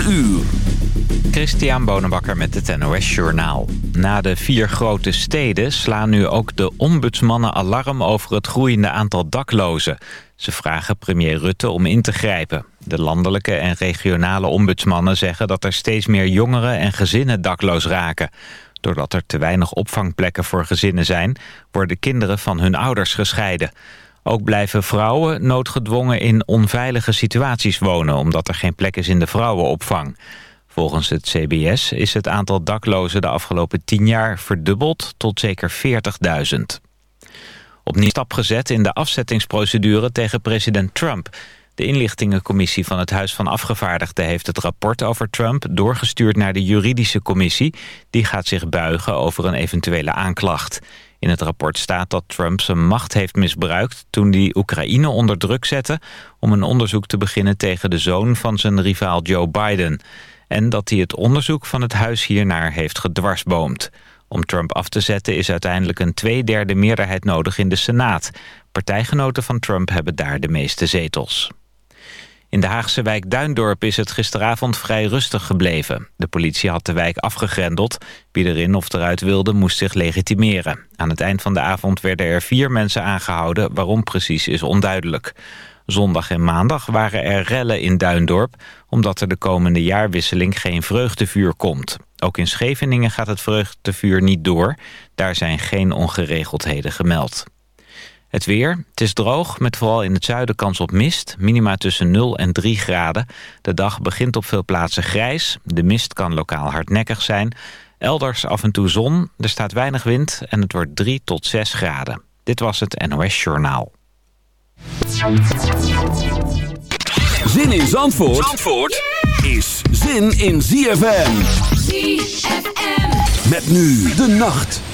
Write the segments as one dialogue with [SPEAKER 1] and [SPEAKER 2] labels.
[SPEAKER 1] 4 uur.
[SPEAKER 2] Christian Bonenbakker met het NOS Journaal. Na de vier grote steden slaan nu ook de ombudsmannen alarm over het groeiende aantal daklozen. Ze vragen premier Rutte om in te grijpen. De landelijke en regionale ombudsmannen zeggen dat er steeds meer jongeren en gezinnen dakloos raken. Doordat er te weinig opvangplekken voor gezinnen zijn, worden kinderen van hun ouders gescheiden. Ook blijven vrouwen noodgedwongen in onveilige situaties wonen... omdat er geen plek is in de vrouwenopvang. Volgens het CBS is het aantal daklozen de afgelopen tien jaar verdubbeld tot zeker 40.000. Opnieuw stap gezet in de afzettingsprocedure tegen president Trump. De inlichtingencommissie van het Huis van Afgevaardigden heeft het rapport over Trump doorgestuurd naar de juridische commissie. Die gaat zich buigen over een eventuele aanklacht. In het rapport staat dat Trump zijn macht heeft misbruikt toen hij Oekraïne onder druk zette om een onderzoek te beginnen tegen de zoon van zijn rivaal Joe Biden. En dat hij het onderzoek van het huis hiernaar heeft gedwarsboomd. Om Trump af te zetten is uiteindelijk een tweederde meerderheid nodig in de Senaat. Partijgenoten van Trump hebben daar de meeste zetels. In de Haagse wijk Duindorp is het gisteravond vrij rustig gebleven. De politie had de wijk afgegrendeld. Wie erin of eruit wilde moest zich legitimeren. Aan het eind van de avond werden er vier mensen aangehouden. Waarom precies is onduidelijk. Zondag en maandag waren er rellen in Duindorp... omdat er de komende jaarwisseling geen vreugdevuur komt. Ook in Scheveningen gaat het vreugdevuur niet door. Daar zijn geen ongeregeldheden gemeld. Het weer, het is droog, met vooral in het zuiden kans op mist. Minima tussen 0 en 3 graden. De dag begint op veel plaatsen grijs. De mist kan lokaal hardnekkig zijn. Elders af en toe zon, er staat weinig wind en het wordt 3 tot 6 graden. Dit was het NOS Journaal.
[SPEAKER 1] Zin in Zandvoort, Zandvoort is zin in ZFM.
[SPEAKER 3] ZFM.
[SPEAKER 1] Met nu de nacht.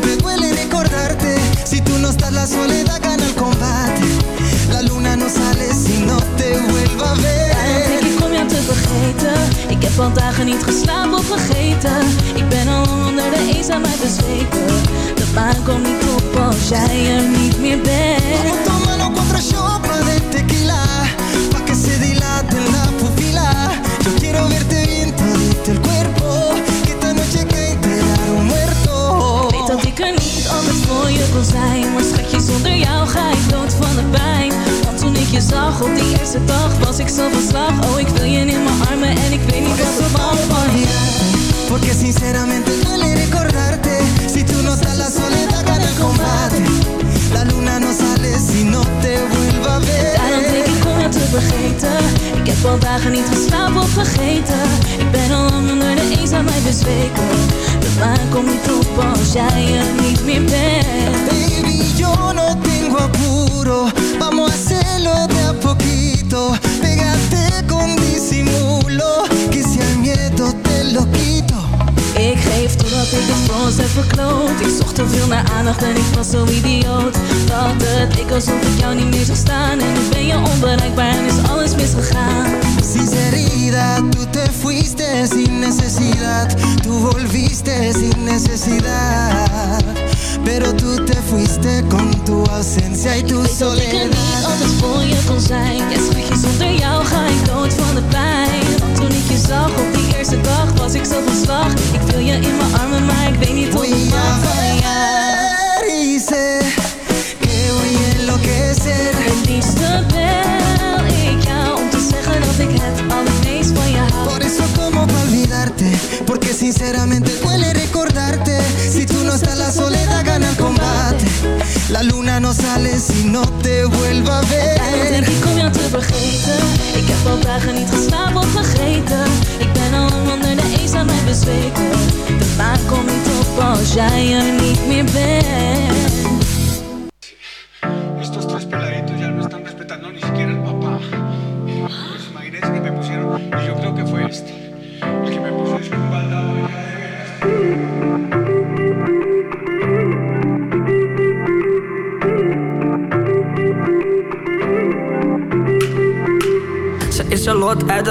[SPEAKER 4] siempre duele recordarte. Si tú no estás, la soledad gana el combate. La luna no sale si no te vuelva a ver. Ik te vergeten. Ik heb al dagen niet geslapen of vergeten. Ik ben al onder de eenzaamheid bezweken. De baan komt niet op als jij er niet meer bent. ik zijn Maar schatje,
[SPEAKER 3] zonder jou ga ik dood van de pijn. Want toen ik je zag op die eerste dag Was ik zo van slag. Oh, ik wil je in mijn armen En ik weet niet Por wat verwacht van je
[SPEAKER 5] Porque sinceramente duele recordarte Si tú no estás la soledad gana combate. La luna no sale si no te vuelva a ver.
[SPEAKER 3] Daarom denk ik om je te vergeten. Ik heb al dagen niet geslapen of vergeten. Ik ben al lang onder de eens aan mijn bezweken. Op als jij er niet meer bent
[SPEAKER 5] Baby, yo no tengo apuro Vamos a hacerlo de a poquito. Pégate con disimulo Que si al miedo te lo quito
[SPEAKER 3] Ik geef totdat ik het voor ons heb verkloot. Ik zocht te veel naar aandacht en ik was zo idioot. Dat het leek alsof ik jou niet meer zou staan. En nu ben je onbereikbaar en is alles misgegaan.
[SPEAKER 5] Sinceridad, tú te fuiste sin necesidad. Tú volviste sin necesidad. Pero tú te fuiste con tu ausencia y tu
[SPEAKER 3] Ik weet dat ik er
[SPEAKER 5] soledad.
[SPEAKER 3] niet altijd voor je kon zijn. Ja schatje, zonder jou ga ik dood van de pijn toen ik je zag op die eerste dag was ik zo van slag. Ik wil je in mijn armen, maar ik weet niet hoe ik mag. van jou
[SPEAKER 5] ver y sé que voy a enloquecer
[SPEAKER 3] Het liefste bel ik jou om te zeggen dat ik het allermeest van je hou.
[SPEAKER 5] Por eso como pa olvidarte Porque sinceramente duele recordarte. Si tú no estás la soledad gana el combate. La luna no sale si no te vuelva a ver.
[SPEAKER 3] Jou te vergeten heb al dagen niet geslapen of vergeten Ik ben al lang onder de eenzaamheid bezweken. De maan komt niet op als jij er niet meer bent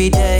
[SPEAKER 6] every day.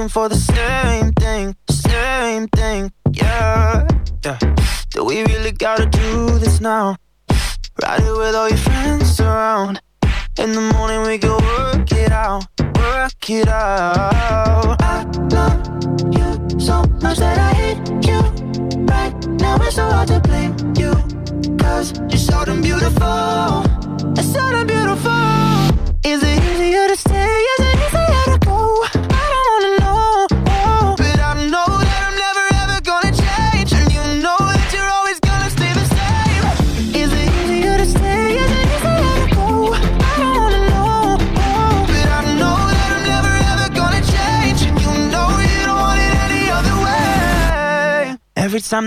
[SPEAKER 7] looking for the stairs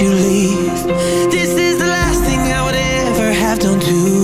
[SPEAKER 7] you
[SPEAKER 6] leave. This is the last thing I would ever have done to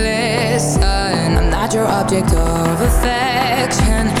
[SPEAKER 8] your object of affection.